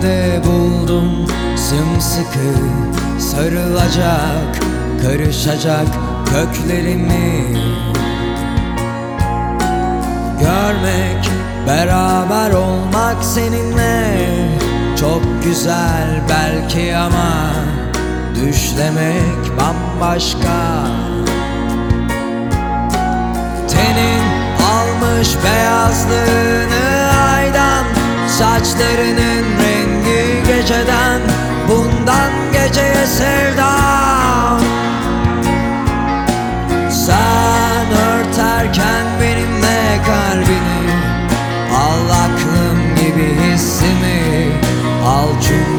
Sende buldum. Sımsıkı sarılacak Karışacak köklerimi. Görmek, beraber olmak seninle Çok güzel belki ama Düşlemek bambaşka. Tenin almış beyazlığını Gözlerinin rengi geceden Bundan geceye sevda. Sen örterken benimle kalbini Al aklım gibi hissimi Al çünkü